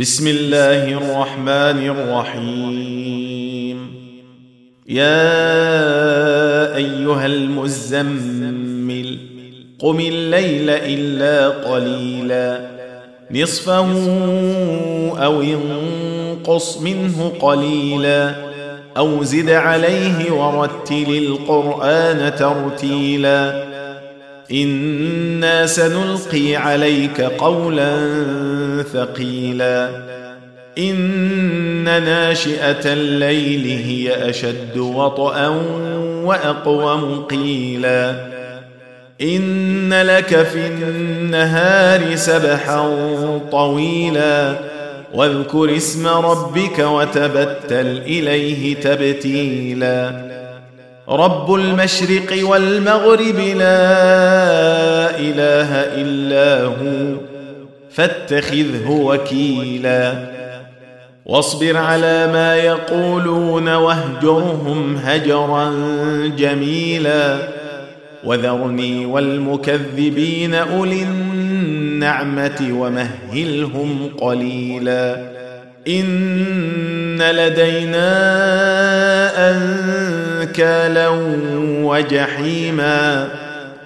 بسم الله الرحمن الرحيم يا ايها المزمل قم الليل الا قليلا نصفه أو انقص منه قليلا أو زد عليه ورتل القران ترتيلا أنا سنلقي عليك قولا ثقيلا. إن ناشئة الليل هي أشد وطئا وأقوم قيلا. إن لك في النهار سبحا طويلا. واذكر اسم ربك وتبتل إليه تبتيلا. رب المشرق والمغرب لا إله إلا هو. فاتخذه وكيلا. واصبر على ما يقولون واهجرهم هجرا جميلا. وذرني والمكذبين أولي النعمة ومهلهم قليلا. إن لدينا أنكالا وجحيما.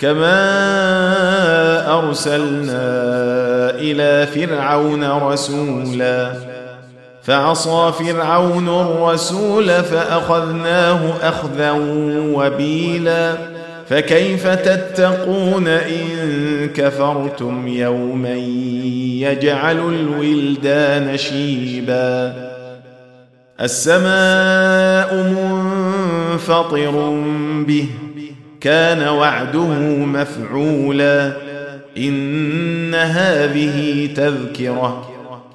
كما ارسلنا إلى فرعون رسولا فعصى فرعون الرسول فاخذناه اخذا وبيلا فكيف تتقون ان كفرتم يوما يجعل الولدان شيبا السماء منفطر به كان وعده مفعولا. إن هذه تذكرة.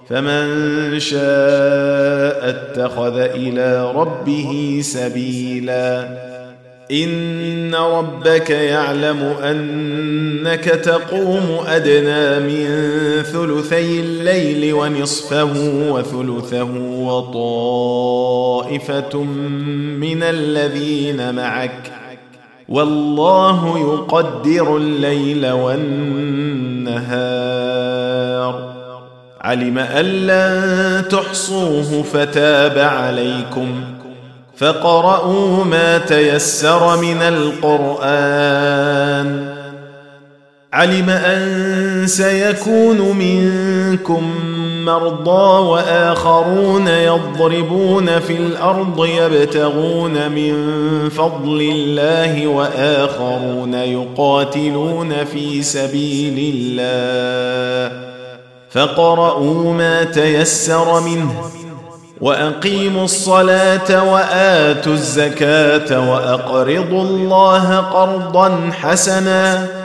فمن شاء اتخذ إلى ربه سبيلا. إن ربك يعلم أنك تقوم أدنى من ثلثي الليل ونصفه وثلثه وطائفة من الذين معك. والله يقدر الليل والنهار. علم أن لن تحصوه فتاب عليكم. فقرأوا ما تيسر من القرآن. علم أن سيكون منكم مرضى وآخرون يضربون في الأرض يبتغون من فضل الله وآخرون يقاتلون في سبيل الله فقرأوا ما تيسر منه وأقيموا الصلاة وآتوا الزكاة وأقرضوا الله قرضا حسنا